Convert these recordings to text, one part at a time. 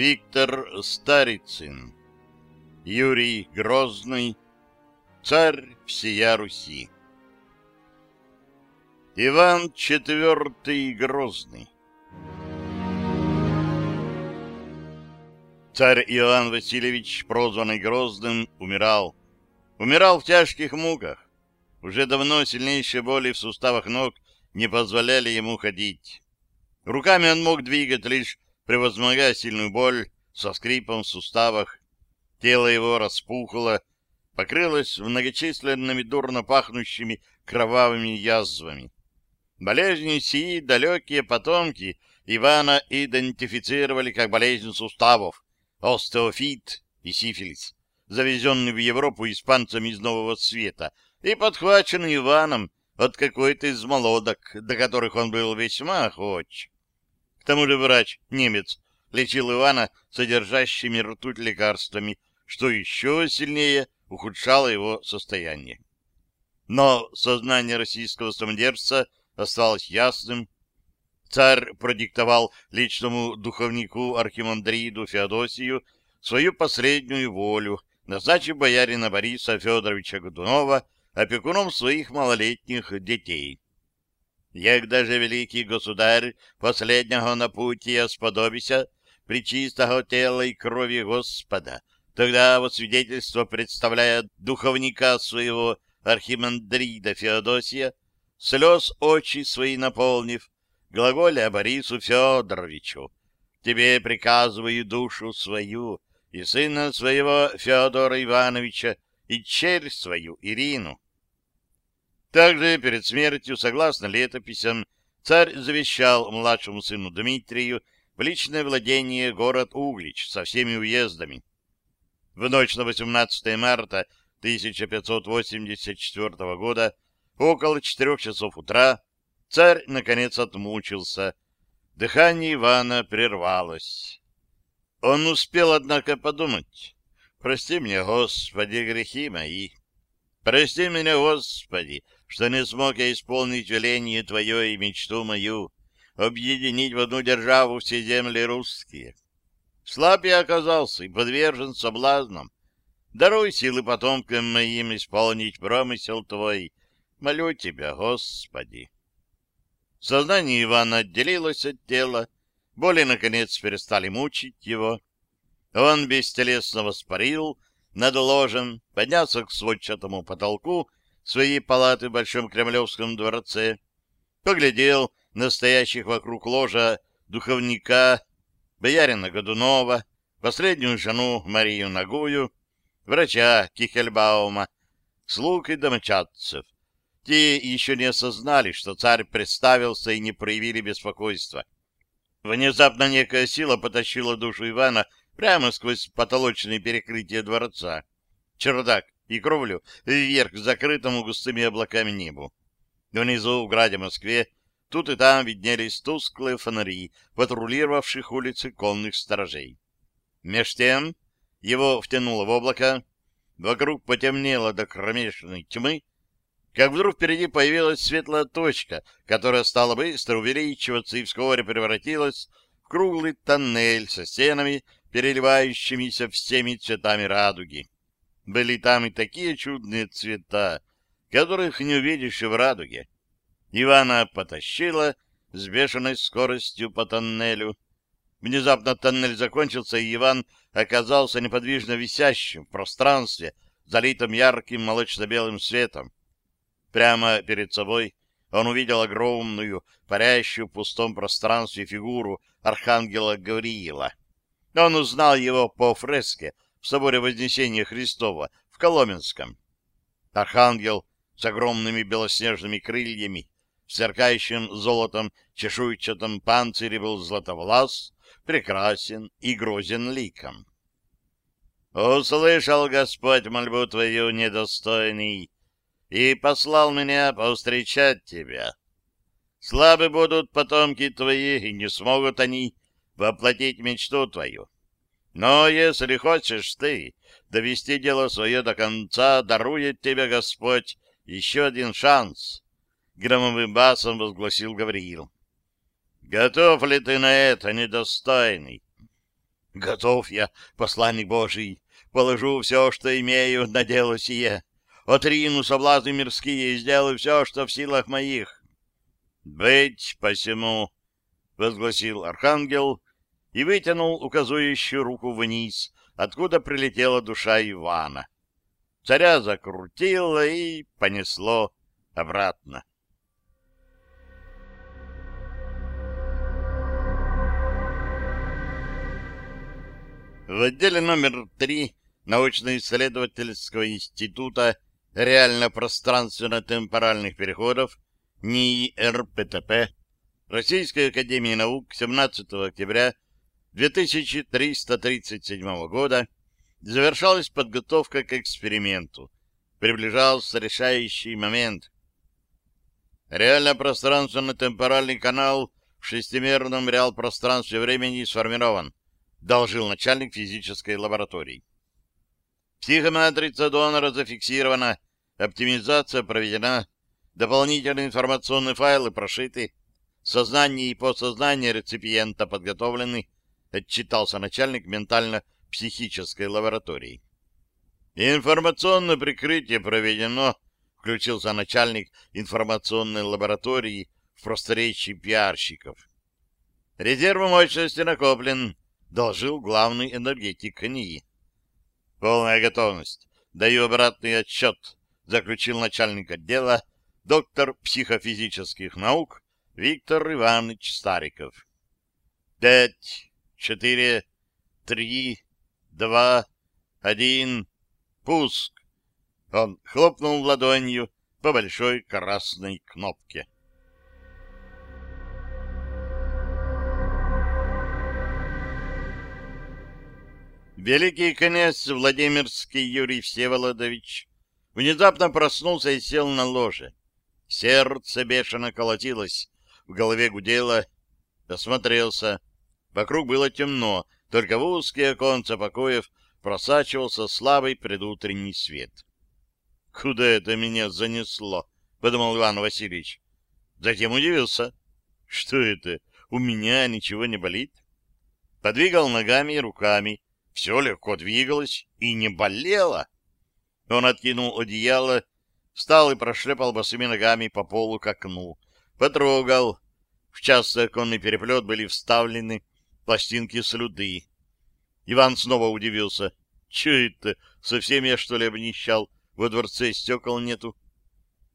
Виктор Старицын, Юрий Грозный, царь всея Руси. Иван IV Грозный Царь Иоанн Васильевич, прозванный Грозным, умирал. Умирал в тяжких муках. Уже давно сильнейшие боли в суставах ног не позволяли ему ходить. Руками он мог двигать лишь превозмогая сильную боль со скрипом в суставах. Тело его распухло, покрылось многочисленными дурно пахнущими кровавыми язвами. Болезни сии далекие потомки Ивана идентифицировали как болезнь суставов, остеофит и сифилис, завезенный в Европу испанцами из Нового Света и подхваченный Иваном от какой-то из молодок, до которых он был весьма охоч. Тому же врач, немец, лечил Ивана содержащими ртуть лекарствами, что еще сильнее ухудшало его состояние. Но сознание российского самодержца осталось ясным. Царь продиктовал личному духовнику архимандриду Феодосию свою последнюю волю, назначив боярина Бориса Федоровича Годунова опекуном своих малолетних детей. Егда же великий государь последнего напутия сподобися при чистого тела и крови Господа, тогда вот свидетельство представляя духовника своего архимандрида Феодосия, слез очи свои наполнив, глаголя Борису Федоровичу, тебе приказываю душу свою и сына своего Федора Ивановича и черь свою Ирину также перед смертью, согласно летописям, царь завещал младшему сыну Дмитрию в личное владение город Углич со всеми уездами. В ночь на 18 марта 1584 года, около четырех часов утра, царь, наконец, отмучился. Дыхание Ивана прервалось. Он успел, однако, подумать. «Прости мне, Господи, грехи мои! Прости меня, Господи, что не смог я исполнить веление Твое и мечту мою, объединить в одну державу все земли русские. Слаб я оказался и подвержен соблазнам. Даруй силы потомкам моим исполнить промысел Твой. Молю Тебя, Господи. Сознание Ивана отделилось от тела, боли, наконец, перестали мучить его. Он бестелесно воспарил над ложем, поднялся к сводчатому потолку своей палаты в Большом Кремлевском дворце, поглядел настоящих вокруг ложа духовника, боярина Годунова, последнюю жену Марию Нагую, врача Кихельбаума, слуг и домочадцев. Те еще не осознали, что царь представился и не проявили беспокойства. Внезапно некая сила потащила душу Ивана прямо сквозь потолочные перекрытия дворца. Чердак и кровлю вверх к закрытому густыми облаками небу. Внизу, в граде Москве, тут и там виднелись тусклые фонари, патрулировавших улицы конных сторожей. Меж тем его втянуло в облако, вокруг потемнело до кромешной тьмы, как вдруг впереди появилась светлая точка, которая стала быстро увеличиваться и вскоре превратилась в круглый тоннель со стенами, переливающимися всеми цветами радуги. Были там и такие чудные цвета, которых не увидишь и в радуге. Ивана потащила с бешеной скоростью по тоннелю. Внезапно тоннель закончился, и Иван оказался неподвижно висящим в пространстве, залитым ярким молочно-белым светом. Прямо перед собой он увидел огромную, парящую в пустом пространстве фигуру архангела Гавриила. Он узнал его по фреске, в соборе Вознесения Христова в Коломенском. Архангел с огромными белоснежными крыльями, сверкающим золотом чешуйчатом панцире был златовлас, прекрасен и грозен ликом. «Услышал Господь мольбу твою, недостойный, и послал меня повстречать тебя. Слабы будут потомки твои, и не смогут они воплотить мечту твою. Но если хочешь ты довести дело свое до конца, дарует тебе Господь еще один шанс, — громовым басом возгласил Гавриил. — Готов ли ты на это, недостойный? Готов я, посланник Божий, положу все, что имею на дело сие. Отрину соблазны мирские и сделаю все, что в силах моих. — Быть посему, — возгласил архангел и вытянул указующую руку вниз, откуда прилетела душа Ивана. Царя закрутило и понесло обратно. В отделе номер три научно-исследовательского института реально-пространственно-темпоральных переходов НИИ РПТП Российской Академии Наук 17 октября 2337 года завершалась подготовка к эксперименту. Приближался решающий момент. Реально-пространственно-темпоральный канал в шестимерном реал-пространстве времени сформирован, доложил начальник физической лаборатории. Психоматрица донора зафиксирована, оптимизация проведена, дополнительные информационные файлы прошиты, сознание и подсознание реципиента подготовлены, отчитался начальник ментально-психической лаборатории. Информационное прикрытие проведено, включился начальник информационной лаборатории в просторечии пиарщиков. Резерв мощности накоплен, доложил главный энергетик НИИ. Полная готовность. Даю обратный отчет, заключил начальник отдела, доктор психофизических наук Виктор Иванович Стариков. Пять, четыре, три, два, один, пуск. Он хлопнул ладонью по большой красной кнопке. Великий князь Владимирский Юрий Всеволодович внезапно проснулся и сел на ложе. Сердце бешено колотилось, в голове гудело, осмотрелся. Вокруг было темно, только в узкие оконца покоев просачивался слабый предутренний свет. — Куда это меня занесло? — подумал Иван Васильевич. Затем удивился. — Что это? У меня ничего не болит? Подвигал ногами и руками, все легко двигалось и не болело. Он откинул одеяло, встал и прошлепал босыми ногами по полу к окну. Потрогал. В частый оконный переплет были вставлены пластинки слюды. Иван снова удивился. Че это? Совсем я, что ли, обнищал? Во дворце стекол нету.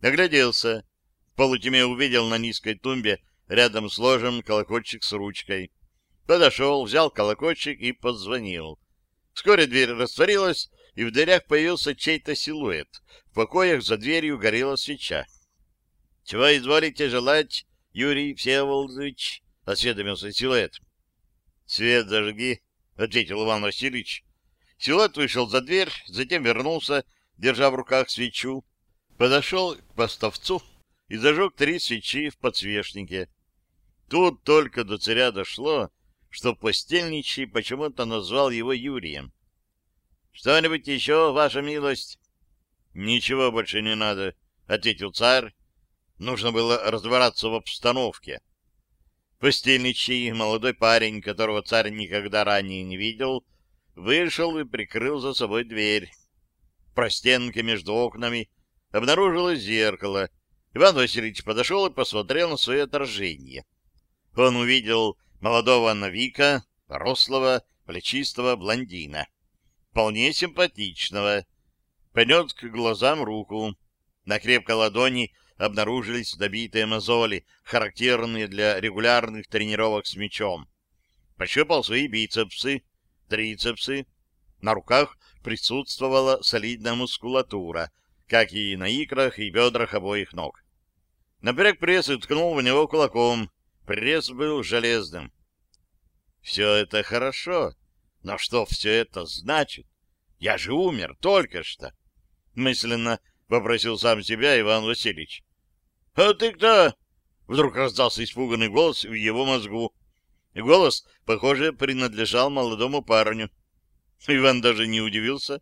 Огляделся. В полутьме увидел на низкой тумбе рядом с ложем колокольчик с ручкой. Подошел, взял колокольчик и позвонил. Вскоре дверь растворилась, и в дверях появился чей-то силуэт. В покоях за дверью горела свеча. — Чего изволите желать, Юрий Всеволодович? — осведомился силуэт. — Свет зажги, — ответил Иван Васильевич. Силуэт вышел за дверь, затем вернулся, держа в руках свечу, подошел к поставцу и зажег три свечи в подсвечнике. Тут только до царя дошло, что постельничий почему-то назвал его Юрием. — Что-нибудь еще, ваша милость? — Ничего больше не надо, — ответил царь. Нужно было разбираться в обстановке. Постельничий, молодой парень, которого царь никогда ранее не видел, вышел и прикрыл за собой дверь. В простенке между окнами обнаружилось зеркало. Иван Васильевич подошел и посмотрел на свое отражение. Он увидел молодого новика, рослого, плечистого блондина. Вполне симпатичного. Поднес к глазам руку. На крепкой ладони обнаружились добитые мозоли, характерные для регулярных тренировок с мячом. Пощупал свои бицепсы, трицепсы. На руках присутствовала солидная мускулатура, как и на икрах и бедрах обоих ног. Напряг пресс и ткнул в него кулаком. Пресс был железным. Все это хорошо, но что все это значит? Я же умер только что. Мысленно попросил сам себя Иван Васильевич. — А ты кто? Вдруг раздался испуганный голос в его мозгу. И голос, похоже, принадлежал молодому парню. Иван даже не удивился.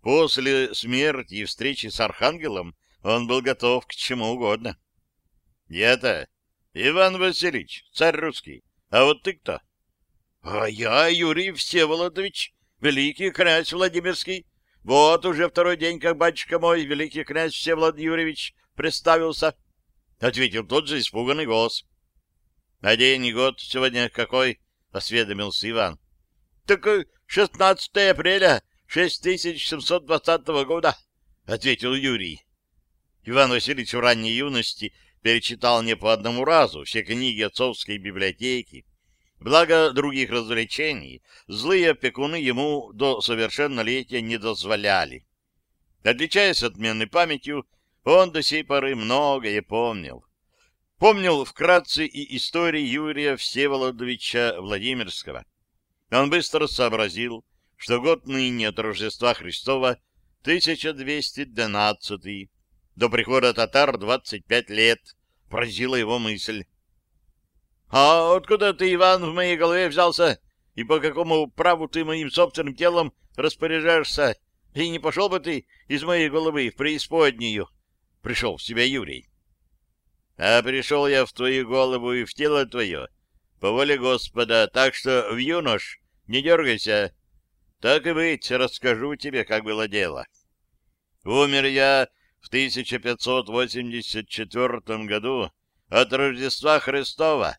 После смерти и встречи с Архангелом он был готов к чему угодно. — Я-то Иван Васильевич, царь русский. А вот ты кто? — А я Юрий Всеволодович, великий князь Владимирский. Вот уже второй день, как батюшка мой, великий князь Всеволод Юрьевич, представился. — ответил тот же испуганный голос. — А день и год сегодня какой? — осведомился Иван. — Так 16 апреля 6720 года, — ответил Юрий. Иван Васильевич в ранней юности перечитал не по одному разу все книги отцовской библиотеки. Благо других развлечений злые опекуны ему до совершеннолетия не дозволяли. Отличаясь отменной памятью, он до сей поры многое помнил. Помнил вкратце и истории Юрия Всеволодовича Владимирского. Он быстро сообразил, что год ныне от Рождества Христова 1212 до прихода татар 25 лет, поразила его мысль. — А откуда ты, Иван, в моей голове взялся? И по какому праву ты моим собственным телом распоряжаешься? И не пошел бы ты из моей головы в преисподнюю? Пришел в себя Юрий. — А пришел я в твою голову и в тело твое, по воле Господа, так что, в юнош, не дергайся. Так и быть, расскажу тебе, как было дело. Умер я в 1584 году от Рождества Христова,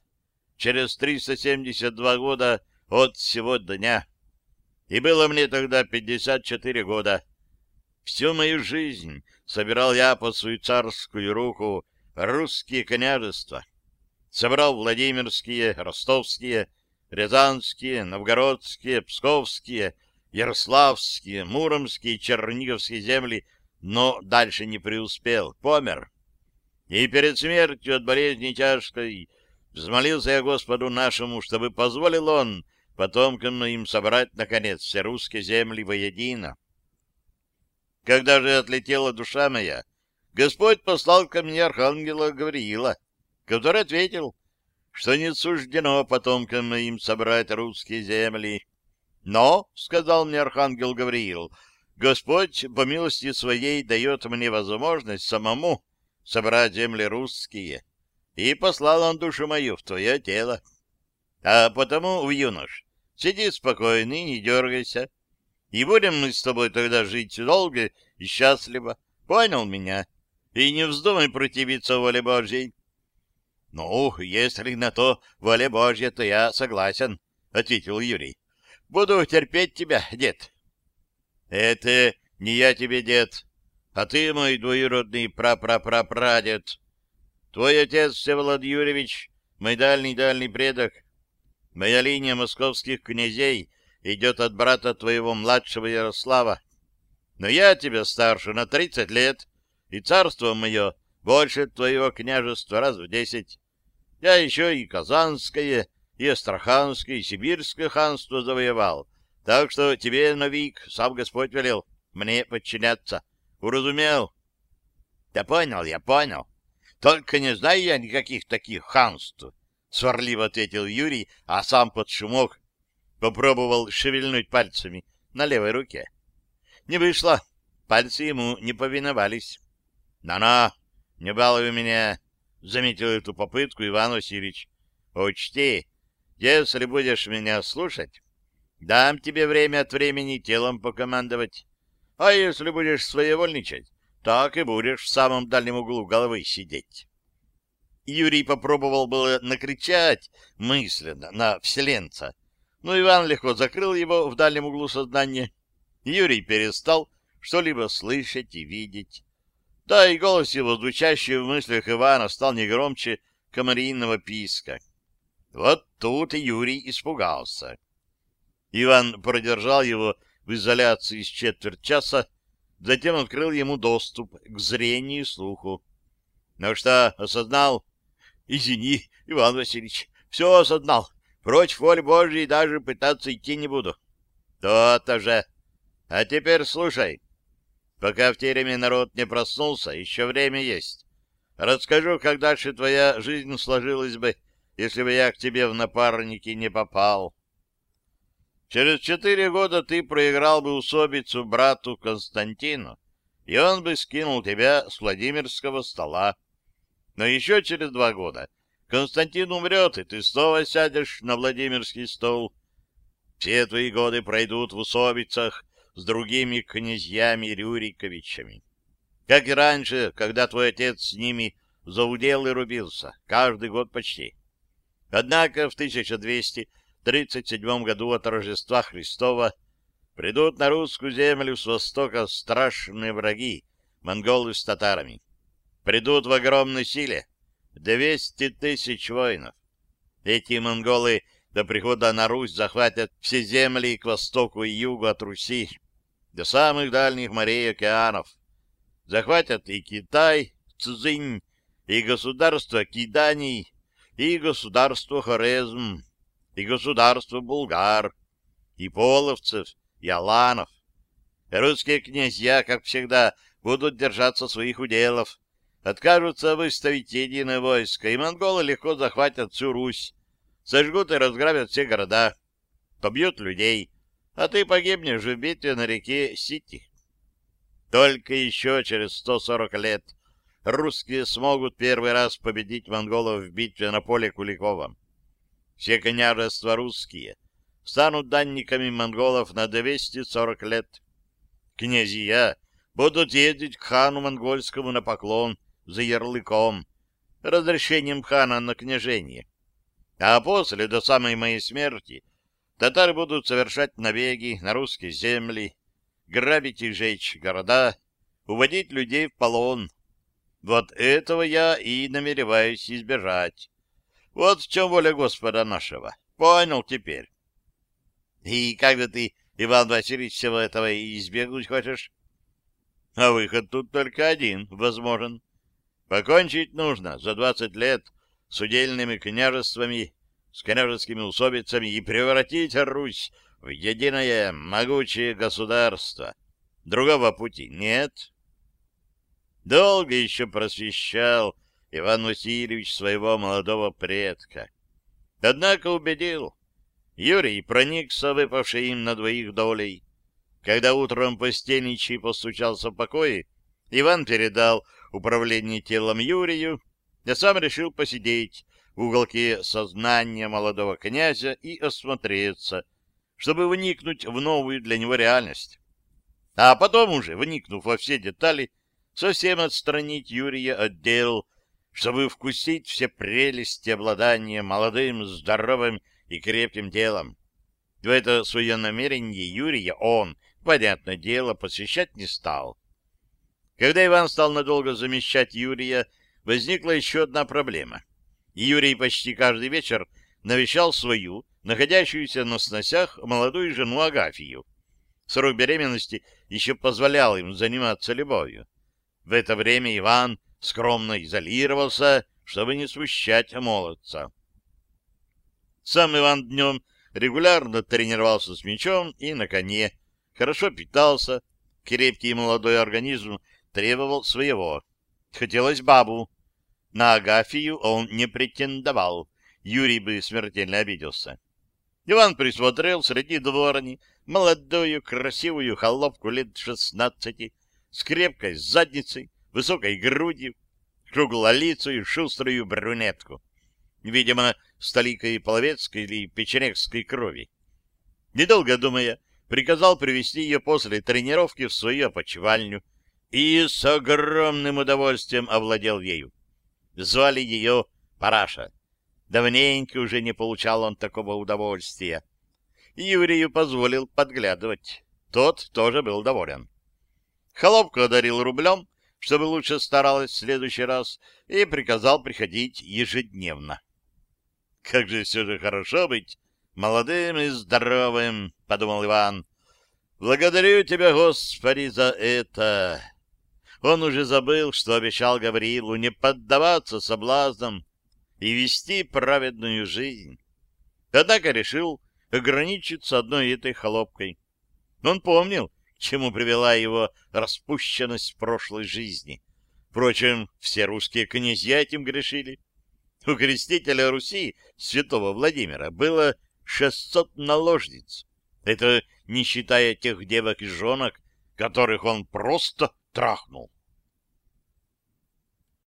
через 372 года от сего дня. И было мне тогда 54 года. Всю мою жизнь собирал я под свою царскую руку русские княжества. Собрал Владимирские, Ростовские, Рязанские, Новгородские, Псковские, Ярославские, Муромские, Черниговские земли, но дальше не преуспел, помер. И перед смертью от болезни тяжкой взмолился я Господу нашему, чтобы позволил он потомкам моим собрать, наконец, все русские земли воедино. Когда же отлетела душа моя, Господь послал ко мне архангела Гавриила, который ответил, что не суждено потомкам моим собрать русские земли. Но, — сказал мне архангел Гавриил, — Господь по милости своей дает мне возможность самому собрать земли русские, и послал он душу мою в твое тело. А потому, юнош, сиди спокойно и не дергайся, и будем мы с тобой тогда жить долго и счастливо. Понял меня? И не вздумай противиться воле Божьей. — Ну, если на то воля Божья, то я согласен, — ответил Юрий. — Буду терпеть тебя, дед. — Это не я тебе, дед, а ты мой двоюродный прапрапрапрадед. Твой отец, Всеволод Юрьевич, мой дальний-дальний предок. Моя линия московских князей идет от брата твоего младшего Ярослава. Но я тебя старше на тридцать лет, и царство мое больше твоего княжества раз в десять. Я еще и Казанское, и Астраханское, и Сибирское ханство завоевал. Так что тебе, Новик, сам Господь велел мне подчиняться. Уразумел? Да понял, я понял. Только не знаю я никаких таких ханств. Сварливо ответил Юрий, а сам под шумок попробовал шевельнуть пальцами на левой руке. Не вышло. Пальцы ему не повиновались. «На-на, не балуй меня!» — заметил эту попытку Иван Васильевич. — Учти, если будешь меня слушать, дам тебе время от времени телом покомандовать. А если будешь своевольничать, так и будешь в самом дальнем углу головы сидеть. Юрий попробовал было накричать мысленно на вселенца, но Иван легко закрыл его в дальнем углу сознания. Юрий перестал что-либо слышать и видеть. Да и голос его, звучащий в мыслях Ивана, стал не громче комарийного писка. Вот тут Юрий испугался. Иван продержал его в изоляции с четверть часа, затем открыл ему доступ к зрению и слуху. — Ну что, осознал? — Извини, Иван Васильевич, все осознал. Против воли Божьей даже пытаться идти не буду. — То-то же. А теперь слушай. Пока в тереме народ не проснулся, еще время есть. Расскажу, как дальше твоя жизнь сложилась бы, если бы я к тебе в напарники не попал. Через четыре года ты проиграл бы усобицу брату Константину, и он бы скинул тебя с Владимирского стола. Но еще через два года Константин умрет, и ты снова сядешь на Владимирский стол. Все твои годы пройдут в усобицах с другими князьями Рюриковичами. Как и раньше, когда твой отец с ними за уделы рубился, каждый год почти. Однако в 1237 году от Рождества Христова придут на русскую землю с востока страшные враги, монголы с татарами. Придут в огромной силе, 200 тысяч воинов. Эти монголы до прихода на Русь захватят все земли к востоку и югу от Руси, до самых дальних морей и океанов. Захватят и Китай, Цзинь, и государство Киданий, и государство Хорезм, и государство Булгар, и половцев, и аланов. Русские князья, как всегда, будут держаться своих уделов, откажутся выставить единое войско, и монголы легко захватят всю Русь, сожгут и разграбят все города, побьют людей, а ты погибнешь в битве на реке Сити. Только еще через 140 лет русские смогут первый раз победить монголов в битве на поле Куликова. Все княжества русские станут данниками монголов на 240 лет. Князья будут ездить к хану монгольскому на поклон за ярлыком, разрешением хана на княжение. А после, до самой моей смерти, татары будут совершать набеги на русские земли, грабить и жечь города, уводить людей в полон. Вот этого я и намереваюсь избежать. Вот в чем воля Господа нашего. Понял теперь. И как же ты, Иван Васильевич, всего этого избегнуть хочешь? А выход тут только один возможен. Покончить нужно за двадцать лет с удельными княжествами, с княжескими усобицами и превратить Русь в единое могучее государство. Другого пути нет. Долго еще просвещал Иван Васильевич своего молодого предка. Однако убедил. Юрий проникся выпавшей им на двоих долей. Когда утром постельничий постучался в покое, Иван передал управление телом Юрию, я сам решил посидеть в уголке сознания молодого князя и осмотреться, чтобы вникнуть в новую для него реальность. А потом уже, вникнув во все детали, совсем отстранить Юрия от дел, чтобы вкусить все прелести обладания молодым, здоровым и крепким телом. В это свое намерение Юрия он, понятное дело, посвящать не стал. Когда Иван стал надолго замещать Юрия, возникла еще одна проблема. Юрий почти каждый вечер навещал свою, находящуюся на сносях, молодую жену Агафию. Срок беременности еще позволял им заниматься любовью. В это время Иван скромно изолировался, чтобы не смущать молодца. Сам Иван днем регулярно тренировался с мечом и на коне, хорошо питался, крепкий молодой организм требовал своего. Хотелось бабу. На Агафию он не претендовал, Юрий бы смертельно обиделся. Иван присмотрел среди дворни молодую красивую холопку лет шестнадцати с крепкой задницей, высокой грудью, круглолицую шуструю брюнетку. Видимо, с толикой половецкой или печенегской крови. Недолго думая, приказал привести ее после тренировки в свою опочивальню, и с огромным удовольствием овладел ею. Звали ее Параша. Давненько уже не получал он такого удовольствия. Юрию позволил подглядывать. Тот тоже был доволен. Холопку одарил рублем, чтобы лучше старалась в следующий раз, и приказал приходить ежедневно. «Как же все же хорошо быть молодым и здоровым!» — подумал Иван. «Благодарю тебя, Господи, за это!» Он уже забыл, что обещал Гавриилу не поддаваться соблазнам и вести праведную жизнь. Однако решил ограничиться одной этой холопкой. Он помнил, к чему привела его распущенность в прошлой жизни. Впрочем, все русские князья этим грешили. У крестителя Руси, святого Владимира, было 600 наложниц. Это не считая тех девок и женок, которых он просто трахнул.